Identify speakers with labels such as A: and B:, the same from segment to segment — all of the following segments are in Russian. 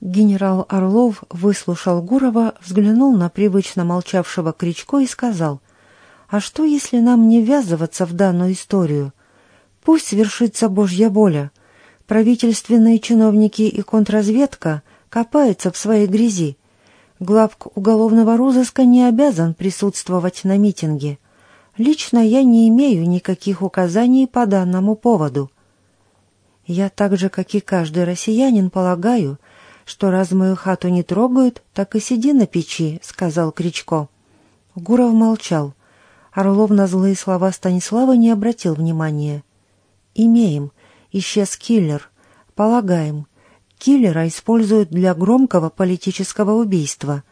A: Генерал Орлов выслушал Гурова, взглянул на привычно молчавшего Кричко и сказал, «А что, если нам не ввязываться в данную историю? Пусть свершится Божья воля. Правительственные чиновники и контрразведка копаются в своей грязи. Главк уголовного розыска не обязан присутствовать на митинге. Лично я не имею никаких указаний по данному поводу. Я так же, как и каждый россиянин, полагаю, что раз мою хату не трогают, так и сиди на печи», — сказал Кричко. Гуров молчал. Орлов на злые слова Станислава не обратил внимания. «Имеем. Исчез киллер. Полагаем. Киллера используют для громкого политического убийства.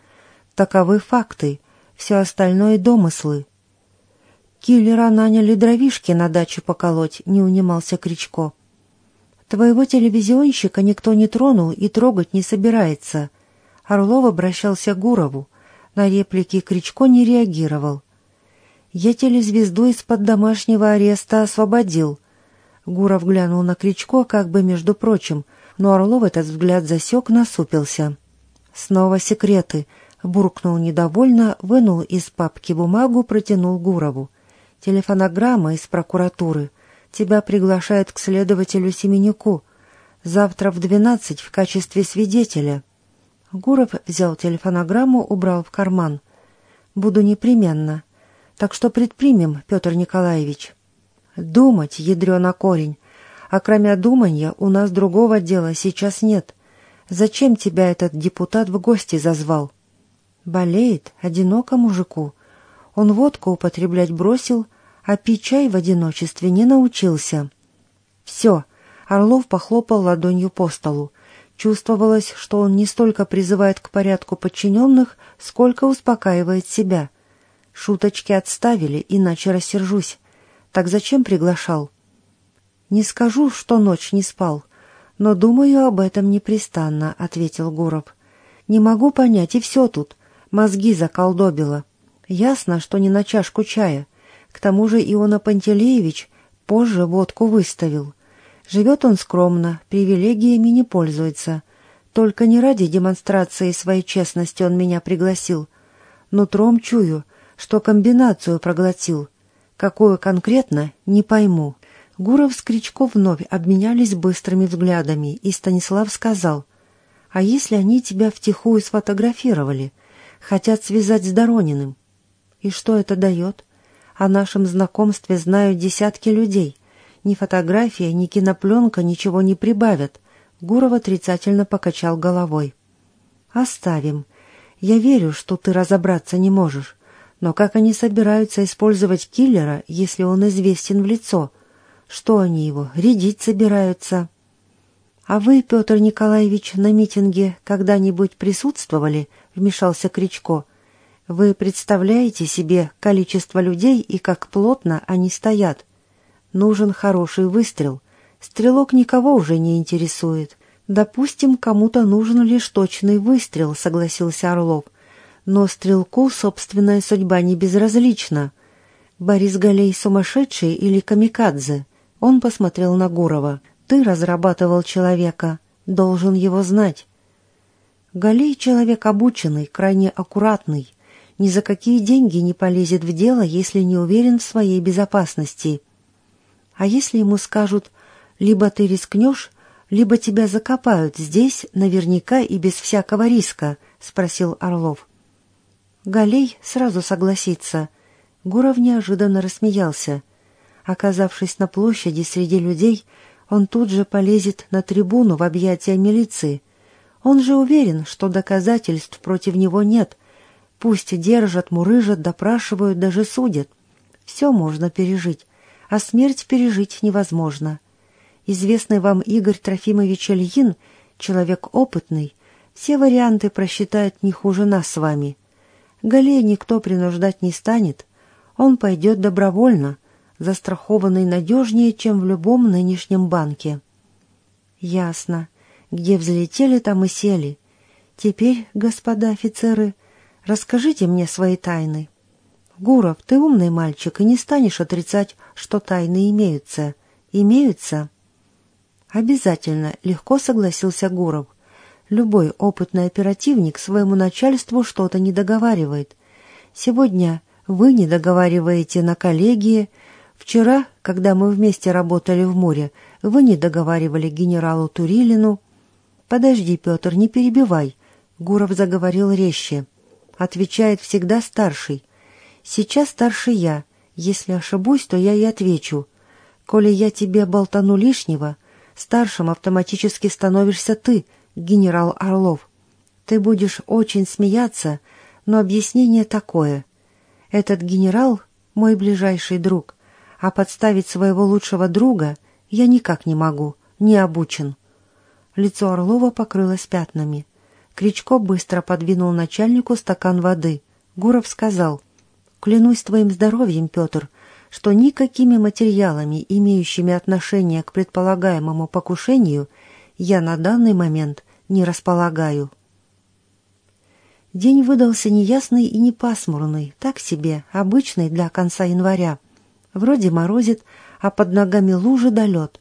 A: Таковы факты. Все остальное — домыслы». «Киллера наняли дровишки на дачу поколоть», — не унимался Кричко. Твоего телевизионщика никто не тронул и трогать не собирается. Орлов обращался к Гурову. На реплики Кричко не реагировал. Я телезвезду из-под домашнего ареста освободил. Гуров глянул на Кричко, как бы между прочим, но Орлов этот взгляд засек, насупился. «Снова секреты», — буркнул недовольно, вынул из папки бумагу, протянул Гурову. «Телефонограмма из прокуратуры. Тебя приглашают к следователю Семеняку. Завтра в двенадцать в качестве свидетеля». Гуров взял телефонограмму, убрал в карман. «Буду непременно. Так что предпримем, Петр Николаевич». «Думать, ядрена корень. А кроме думанья у нас другого дела сейчас нет. Зачем тебя этот депутат в гости зазвал?» «Болеет, одиноко мужику. Он водку употреблять бросил, а пить чай в одиночестве не научился. «Все!» — Орлов похлопал ладонью по столу. Чувствовалось, что он не столько призывает к порядку подчиненных, сколько успокаивает себя. Шуточки отставили, иначе рассержусь. Так зачем приглашал? «Не скажу, что ночь не спал, но думаю об этом непрестанно», — ответил Гуров. «Не могу понять, и все тут. Мозги заколдобило. Ясно, что не на чашку чая. К тому же Иона Пантелеевич позже водку выставил. Живет он скромно, привилегиями не пользуется. Только не ради демонстрации своей честности он меня пригласил. Нутром чую, что комбинацию проглотил. Какую конкретно, не пойму. Гуров с Кричко вновь обменялись быстрыми взглядами, и Станислав сказал, «А если они тебя втихую сфотографировали? Хотят связать с Дорониным?» «И что это дает?» О нашем знакомстве знают десятки людей. Ни фотография, ни кинопленка ничего не прибавят. Гуров отрицательно покачал головой. «Оставим. Я верю, что ты разобраться не можешь. Но как они собираются использовать киллера, если он известен в лицо? Что они его, рядить собираются?» «А вы, Петр Николаевич, на митинге когда-нибудь присутствовали?» — вмешался Кричко. Вы представляете себе количество людей и как плотно они стоят? Нужен хороший выстрел. Стрелок никого уже не интересует. Допустим, кому-то нужен лишь точный выстрел, согласился Орлов. Но стрелку собственная судьба не безразлична. Борис Галей сумасшедший или камикадзе? Он посмотрел на Гурова. Ты разрабатывал человека, должен его знать. Галей человек обученный, крайне аккуратный ни за какие деньги не полезет в дело, если не уверен в своей безопасности. А если ему скажут «либо ты рискнешь, либо тебя закопают здесь наверняка и без всякого риска», — спросил Орлов. Галей сразу согласится. Гуров неожиданно рассмеялся. Оказавшись на площади среди людей, он тут же полезет на трибуну в объятия милиции. Он же уверен, что доказательств против него нет — Пусть держат, мурыжат, допрашивают, даже судят. Все можно пережить, а смерть пережить невозможно. Известный вам Игорь Трофимович Ильин, человек опытный, все варианты просчитает не хуже нас с вами. Галея никто принуждать не станет. Он пойдет добровольно, застрахованный надежнее, чем в любом нынешнем банке. Ясно. Где взлетели, там и сели. Теперь, господа офицеры, — Расскажите мне свои тайны. Гуров, ты умный мальчик и не станешь отрицать, что тайны имеются. Имеются? Обязательно, легко согласился Гуров. Любой опытный оперативник своему начальству что-то не договаривает. Сегодня вы не договариваете на коллегии. Вчера, когда мы вместе работали в море, вы не договаривали генералу Турилину. Подожди, Петр, не перебивай. Гуров заговорил резче. Отвечает всегда старший. Сейчас старше я. Если ошибусь, то я и отвечу. Коли я тебе болтану лишнего, старшим автоматически становишься ты, генерал Орлов. Ты будешь очень смеяться, но объяснение такое. Этот генерал — мой ближайший друг, а подставить своего лучшего друга я никак не могу, не обучен. Лицо Орлова покрылось пятнами. Кричко быстро подвинул начальнику стакан воды. Гуров сказал, «Клянусь твоим здоровьем, Петр, что никакими материалами, имеющими отношение к предполагаемому покушению, я на данный момент не располагаю». День выдался неясный и не пасмурный, так себе, обычный для конца января. Вроде морозит, а под ногами лужи да лед.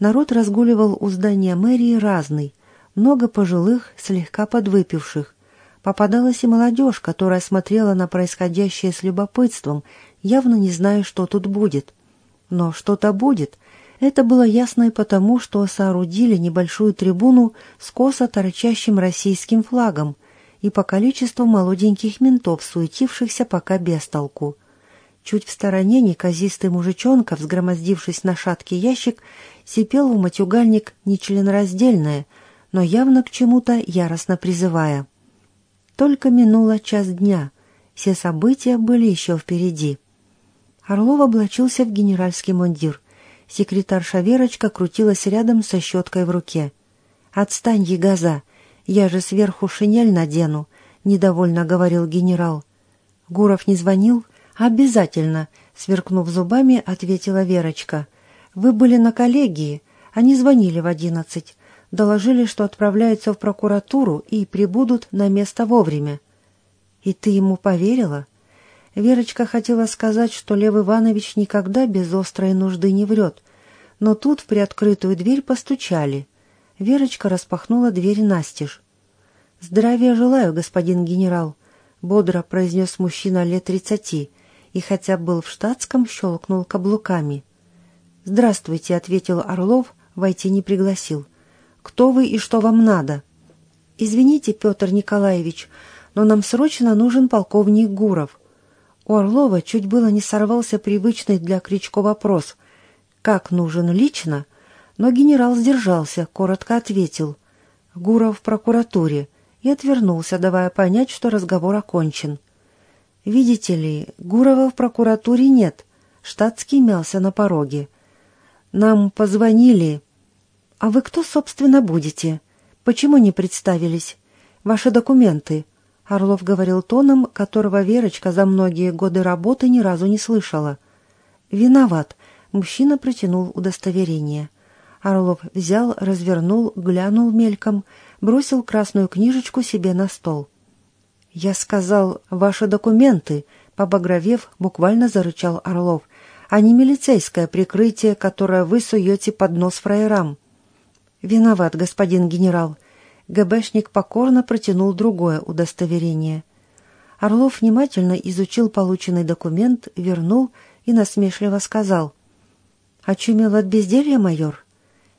A: Народ разгуливал у здания мэрии разный, много пожилых, слегка подвыпивших. Попадалась и молодежь, которая смотрела на происходящее с любопытством, явно не зная, что тут будет. Но что-то будет. Это было ясно и потому, что соорудили небольшую трибуну с косо торчащим российским флагом и по количеству молоденьких ментов, суетившихся пока без толку. Чуть в стороне неказистый мужичонка, взгромоздившись на шаткий ящик, сипел в матюгальник нечленораздельное — но явно к чему-то яростно призывая. Только минуло час дня, все события были еще впереди. Орлов облачился в генеральский мундир. Секретарша Верочка крутилась рядом со щеткой в руке. «Отстань, ягоза! Я же сверху шинель надену!» — недовольно говорил генерал. «Гуров не звонил?» «Обязательно!» — сверкнув зубами, ответила Верочка. «Вы были на коллегии. Они звонили в одиннадцать доложили, что отправляются в прокуратуру и прибудут на место вовремя. И ты ему поверила? Верочка хотела сказать, что Лев Иванович никогда без острой нужды не врет, но тут в приоткрытую дверь постучали. Верочка распахнула дверь настежь. «Здравия желаю, господин генерал», — бодро произнес мужчина лет тридцати, и хотя был в штатском, щелкнул каблуками. «Здравствуйте», — ответил Орлов, войти не пригласил. Кто вы и что вам надо?» «Извините, Петр Николаевич, но нам срочно нужен полковник Гуров». У Орлова чуть было не сорвался привычный для Кричко вопрос. «Как нужен лично?» Но генерал сдержался, коротко ответил. «Гуров в прокуратуре» и отвернулся, давая понять, что разговор окончен. «Видите ли, Гурова в прокуратуре нет». Штатский мялся на пороге. «Нам позвонили», «А вы кто, собственно, будете? Почему не представились? Ваши документы?» Орлов говорил тоном, которого Верочка за многие годы работы ни разу не слышала. «Виноват». Мужчина протянул удостоверение. Орлов взял, развернул, глянул мельком, бросил красную книжечку себе на стол. «Я сказал, ваши документы», — побагровев, буквально зарычал Орлов, «а не милицейское прикрытие, которое вы суете под нос фраерам». «Виноват, господин генерал». ГБшник покорно протянул другое удостоверение. Орлов внимательно изучил полученный документ, вернул и насмешливо сказал. «Очумел от безделья, майор?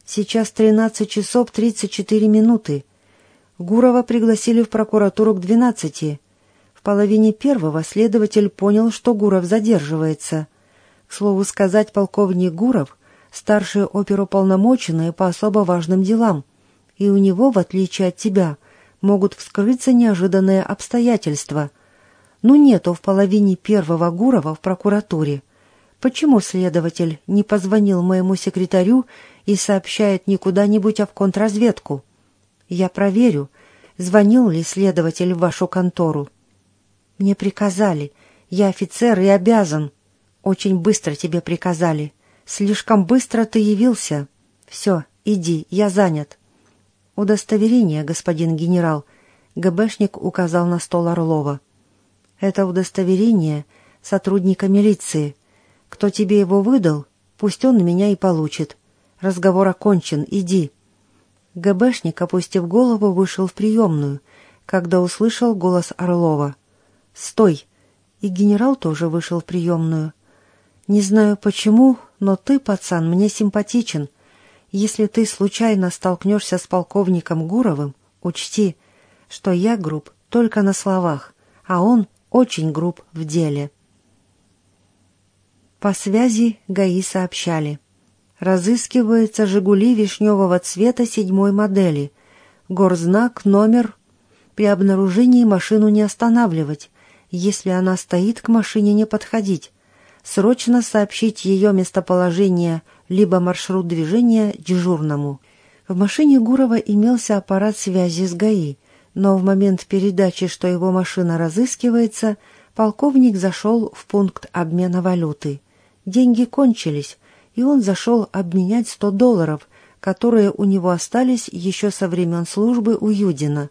A: Сейчас тринадцать часов тридцать четыре минуты. Гурова пригласили в прокуратуру к двенадцати. В половине первого следователь понял, что Гуров задерживается. К слову сказать, полковник Гуров старший оперуполномоченный по особо важным делам, и у него, в отличие от тебя, могут вскрыться неожиданные обстоятельства. Ну нету в половине первого Гурова в прокуратуре. Почему следователь не позвонил моему секретарю и сообщает не куда-нибудь, а в контрразведку? Я проверю, звонил ли следователь в вашу контору. Мне приказали. Я офицер и обязан. Очень быстро тебе приказали. Слишком быстро ты явился. Все, иди, я занят. Удостоверение, господин генерал. ГБшник указал на стол Орлова. Это удостоверение сотрудника милиции. Кто тебе его выдал, пусть он меня и получит. Разговор окончен, иди. ГБшник, опустив голову, вышел в приемную, когда услышал голос Орлова. «Стой!» И генерал тоже вышел в приемную. «Не знаю почему, но ты, пацан, мне симпатичен. Если ты случайно столкнешься с полковником Гуровым, учти, что я груб только на словах, а он очень груб в деле». По связи ГАИ сообщали. Разыскивается «Жигули» вишневого цвета седьмой модели. Горзнак номер. При обнаружении машину не останавливать. Если она стоит, к машине не подходить. Срочно сообщить ее местоположение либо маршрут движения дежурному. В машине Гурова имелся аппарат связи с ГАИ, но в момент передачи, что его машина разыскивается, полковник зашел в пункт обмена валюты. Деньги кончились, и он зашел обменять сто долларов, которые у него остались еще со времен службы у Юдина.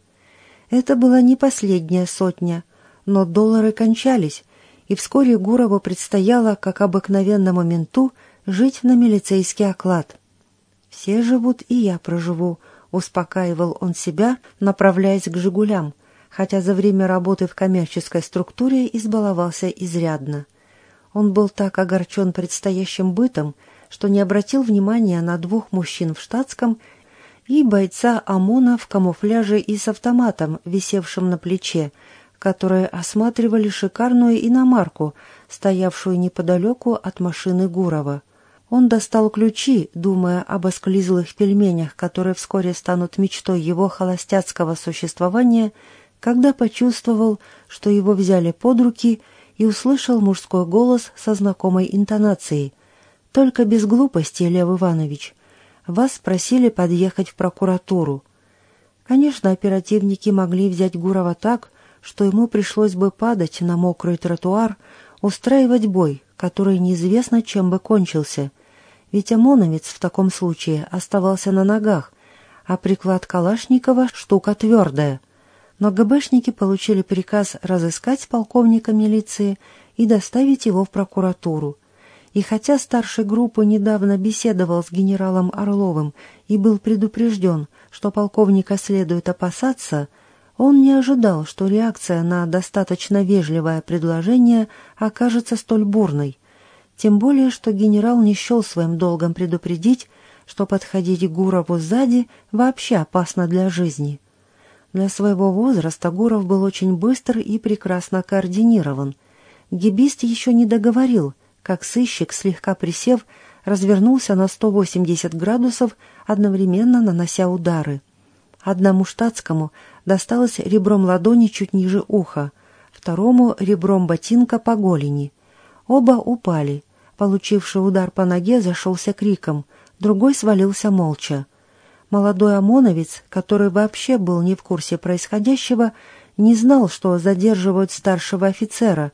A: Это была не последняя сотня, но доллары кончались, и вскоре Гурову предстояло, как обыкновенному менту, жить на милицейский оклад. «Все живут, и я проживу», — успокаивал он себя, направляясь к «Жигулям», хотя за время работы в коммерческой структуре избаловался изрядно. Он был так огорчен предстоящим бытом, что не обратил внимания на двух мужчин в штатском и бойца ОМОНа в камуфляже и с автоматом, висевшим на плече, которые осматривали шикарную иномарку, стоявшую неподалеку от машины Гурова. Он достал ключи, думая об осклизлых пельменях, которые вскоре станут мечтой его холостяцкого существования, когда почувствовал, что его взяли под руки и услышал мужской голос со знакомой интонацией — только без глупости, Лев Иванович. Вас просили подъехать в прокуратуру. Конечно, оперативники могли взять Гурова так, что ему пришлось бы падать на мокрый тротуар, устраивать бой, который неизвестно чем бы кончился. Ведь ОМОНовец в таком случае оставался на ногах, а приклад Калашникова — штука твердая. Но ГБшники получили приказ разыскать полковника милиции и доставить его в прокуратуру — и хотя старший группы недавно беседовал с генералом Орловым и был предупрежден, что полковника следует опасаться, он не ожидал, что реакция на достаточно вежливое предложение окажется столь бурной. Тем более, что генерал не счел своим долгом предупредить, что подходить Гурову сзади вообще опасно для жизни. Для своего возраста Гуров был очень быстр и прекрасно координирован. Гибист еще не договорил — как сыщик, слегка присев, развернулся на 180 градусов, одновременно нанося удары. Одному штатскому досталось ребром ладони чуть ниже уха, второму — ребром ботинка по голени. Оба упали. Получивший удар по ноге зашелся криком, другой свалился молча. Молодой ОМОНовец, который вообще был не в курсе происходящего, не знал, что задерживают старшего офицера,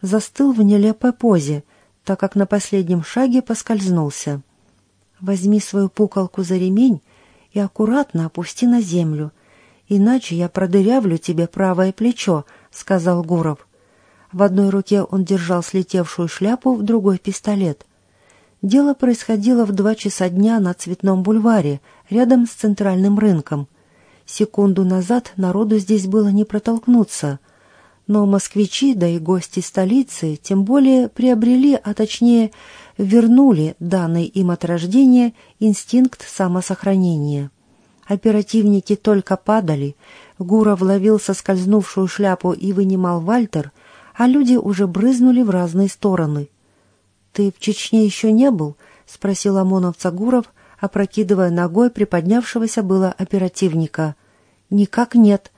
A: застыл в нелепой позе, так как на последнем шаге поскользнулся. «Возьми свою пукалку за ремень и аккуратно опусти на землю, иначе я продырявлю тебе правое плечо», — сказал Гуров. В одной руке он держал слетевшую шляпу, в другой — пистолет. Дело происходило в два часа дня на Цветном бульваре, рядом с центральным рынком. Секунду назад народу здесь было не протолкнуться — но москвичи, да и гости столицы, тем более приобрели, а точнее вернули данный им от рождения инстинкт самосохранения. Оперативники только падали, Гуров ловил соскользнувшую шляпу и вынимал Вальтер, а люди уже брызнули в разные стороны. «Ты в Чечне еще не был?» — спросил ОМОНовца Гуров, опрокидывая ногой приподнявшегося было оперативника. «Никак нет»,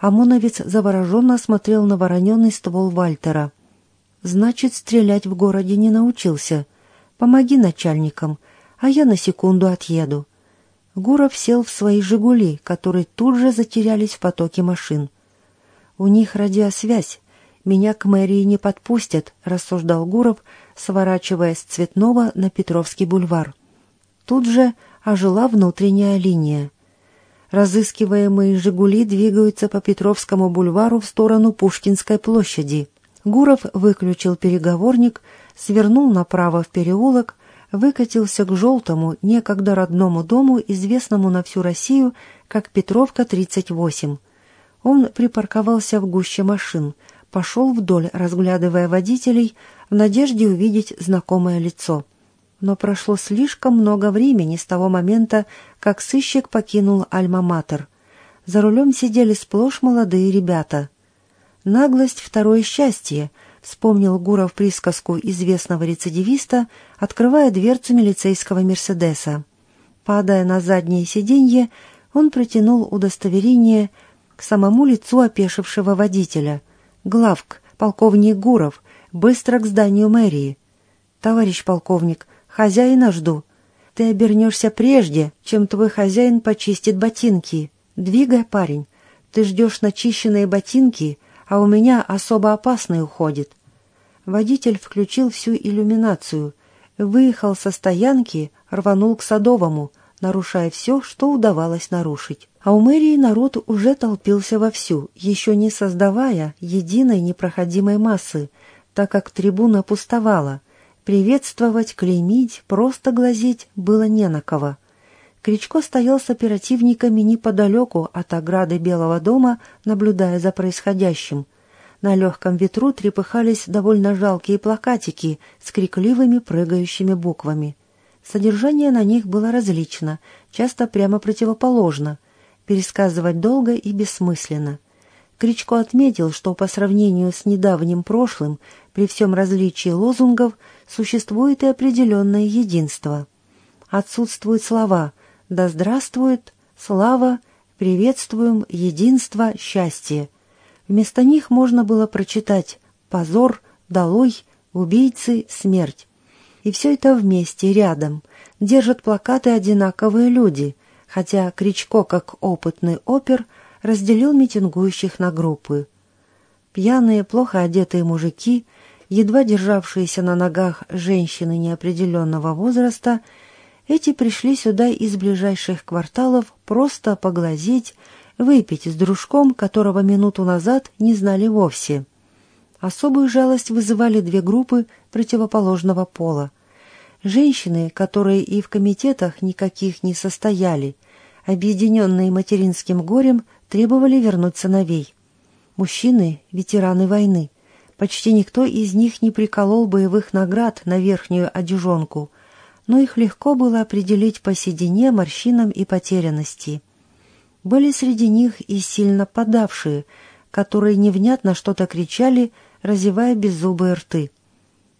A: ОМОНовец завороженно смотрел на вороненный ствол Вальтера. «Значит, стрелять в городе не научился. Помоги начальникам, а я на секунду отъеду». Гуров сел в свои «Жигули», которые тут же затерялись в потоке машин. «У них радиосвязь. Меня к мэрии не подпустят», — рассуждал Гуров, сворачивая с Цветного на Петровский бульвар. Тут же ожила внутренняя линия. Разыскиваемые «Жигули» двигаются по Петровскому бульвару в сторону Пушкинской площади. Гуров выключил переговорник, свернул направо в переулок, выкатился к желтому, некогда родному дому, известному на всю Россию как Петровка, 38. Он припарковался в гуще машин, пошел вдоль, разглядывая водителей, в надежде увидеть знакомое лицо. Но прошло слишком много времени с того момента, как сыщик покинул Альма-Матер. За рулем сидели сплошь молодые ребята. «Наглость — второе счастье», — вспомнил Гуров присказку известного рецидивиста, открывая дверцу милицейского «Мерседеса». Падая на заднее сиденье, он протянул удостоверение к самому лицу опешившего водителя. «Главк, полковник Гуров, быстро к зданию мэрии». «Товарищ полковник, хозяина жду. Ты обернешься прежде, чем твой хозяин почистит ботинки. Двигай, парень. Ты ждешь начищенные ботинки, а у меня особо опасный уходит». Водитель включил всю иллюминацию, выехал со стоянки, рванул к Садовому, нарушая все, что удавалось нарушить. А у мэрии народ уже толпился вовсю, еще не создавая единой непроходимой массы, так как трибуна пустовала. Приветствовать, клеймить, просто глазеть было не на кого. Кричко стоял с оперативниками неподалеку от ограды Белого дома, наблюдая за происходящим. На легком ветру трепыхались довольно жалкие плакатики с крикливыми прыгающими буквами. Содержание на них было различно, часто прямо противоположно. Пересказывать долго и бессмысленно. Кричко отметил, что по сравнению с недавним прошлым, при всем различии лозунгов, существует и определенное единство. Отсутствуют слова «Да здравствует», «Слава», «Приветствуем», «Единство», «Счастье». Вместо них можно было прочитать «Позор», «Долой», «Убийцы», «Смерть». И все это вместе, рядом. Держат плакаты одинаковые люди, хотя Кричко, как опытный опер, разделил митингующих на группы. Пьяные, плохо одетые мужики, едва державшиеся на ногах женщины неопределенного возраста, эти пришли сюда из ближайших кварталов просто поглазеть, выпить с дружком, которого минуту назад не знали вовсе. Особую жалость вызывали две группы противоположного пола. Женщины, которые и в комитетах никаких не состояли, объединенные материнским горем, требовали вернуть сыновей. Мужчины — ветераны войны. Почти никто из них не приколол боевых наград на верхнюю одежонку, но их легко было определить по седине, морщинам и потерянности. Были среди них и сильно подавшие, которые невнятно что-то кричали, разевая беззубые рты.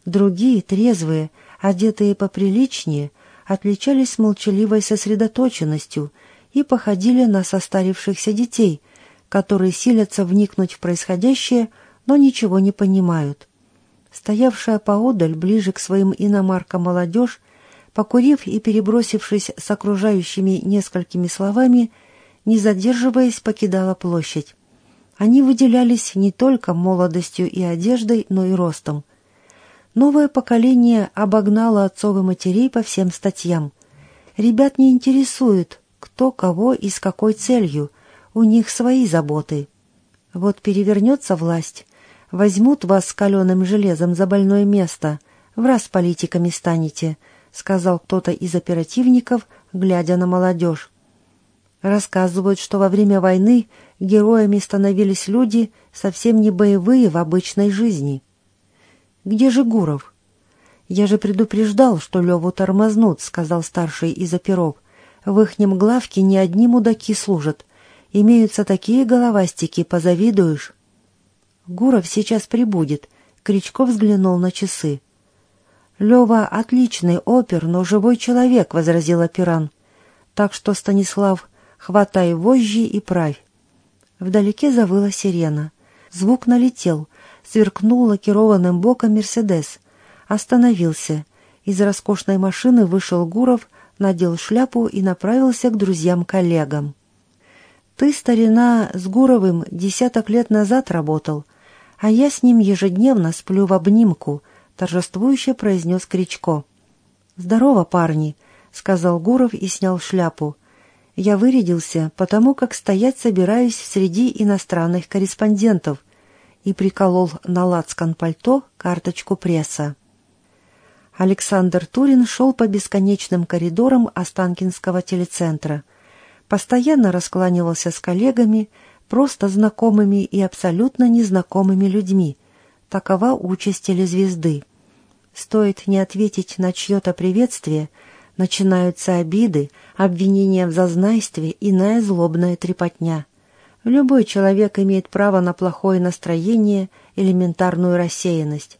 A: Другие, трезвые, одетые поприличнее, отличались молчаливой сосредоточенностью и походили на состарившихся детей, которые силятся вникнуть в происходящее, но ничего не понимают. Стоявшая поодаль, ближе к своим иномаркам молодежь, покурив и перебросившись с окружающими несколькими словами, не задерживаясь, покидала площадь. Они выделялись не только молодостью и одеждой, но и ростом. Новое поколение обогнало отцов и матерей по всем статьям. Ребят не интересует, кто кого и с какой целью, у них свои заботы. Вот перевернется власть, возьмут вас с каленым железом за больное место, в раз политиками станете, сказал кто-то из оперативников, глядя на молодежь. Рассказывают, что во время войны героями становились люди, совсем не боевые в обычной жизни. «Где же Гуров?» «Я же предупреждал, что Леву тормознут», — сказал старший из оперов. «В ихнем главке не одни мудаки служат. Имеются такие головастики, позавидуешь». «Гуров сейчас прибудет», — Кричко взглянул на часы. «Лева отличный опер, но живой человек», — возразил операн. «Так что, Станислав, хватай вожжи и правь». Вдалеке завыла сирена. Звук налетел, сверкнул лакированным боком «Мерседес». Остановился. Из роскошной машины вышел Гуров, надел шляпу и направился к друзьям-коллегам. «Ты, старина, с Гуровым десяток лет назад работал, а я с ним ежедневно сплю в обнимку», — торжествующе произнес Кричко. «Здорово, парни», — сказал Гуров и снял шляпу. Я вырядился, потому как стоять собираюсь среди иностранных корреспондентов и приколол на лацкан пальто карточку пресса. Александр Турин шел по бесконечным коридорам Останкинского телецентра. Постоянно раскланивался с коллегами, просто знакомыми и абсолютно незнакомыми людьми. Такова участь телезвезды. Стоит не ответить на чье-то приветствие, начинаются обиды, обвинения в зазнайстве, иная злобная трепотня. Любой человек имеет право на плохое настроение, элементарную рассеянность.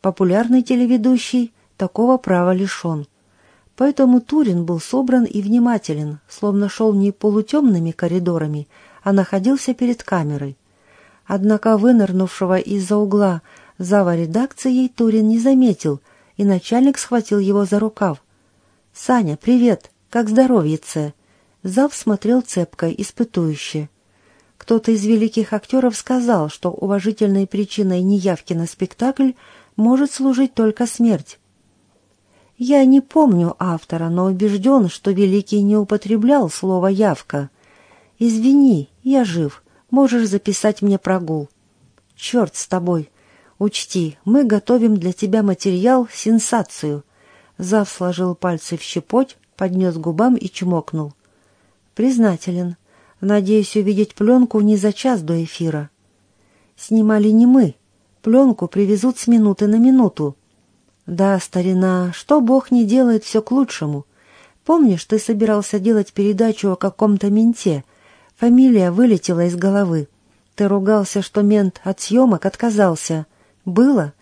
A: Популярный телеведущий такого права лишен. Поэтому Турин был собран и внимателен, словно шел не полутемными коридорами, а находился перед камерой. Однако вынырнувшего из-за угла зава редакцией Турин не заметил, и начальник схватил его за рукав. «Саня, привет! Как здоровьице?» Зав смотрел цепко, испытующе. Кто-то из великих актеров сказал, что уважительной причиной неявки на спектакль может служить только смерть. Я не помню автора, но убежден, что Великий не употреблял слово «явка». «Извини, я жив, можешь записать мне прогул». «Черт с тобой! Учти, мы готовим для тебя материал, сенсацию». Зав сложил пальцы в щепоть, поднес губам и чмокнул. «Признателен. Надеюсь увидеть пленку не за час до эфира». «Снимали не мы. Пленку привезут с минуты на минуту. «Да, старина, что Бог не делает, все к лучшему. Помнишь, ты собирался делать передачу о каком-то менте? Фамилия вылетела из головы. Ты ругался, что мент от съемок отказался. Было?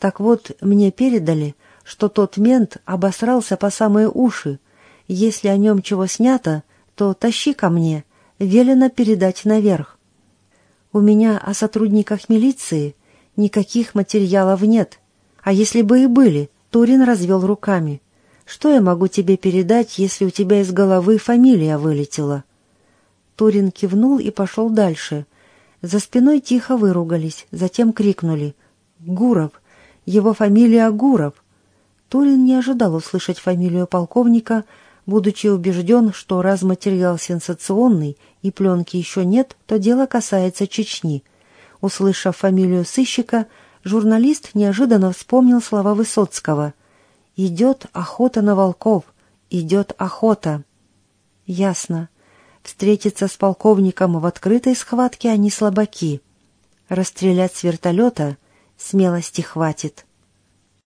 A: Так вот, мне передали, что тот мент обосрался по самые уши. Если о нем чего снято, то тащи ко мне, велено передать наверх. У меня о сотрудниках милиции никаких материалов нет». А если бы и были, Турин развел руками. Что я могу тебе передать, если у тебя из головы фамилия вылетела? Турин кивнул и пошел дальше. За спиной тихо выругались, затем крикнули. «Гуров! Его фамилия Гуров!» Турин не ожидал услышать фамилию полковника, будучи убежден, что раз материал сенсационный и пленки еще нет, то дело касается Чечни. Услышав фамилию сыщика, журналист неожиданно вспомнил слова Высоцкого. «Идет охота на волков, идет охота». Ясно. Встретиться с полковником в открытой схватке они слабаки. Расстрелять с вертолета смелости хватит.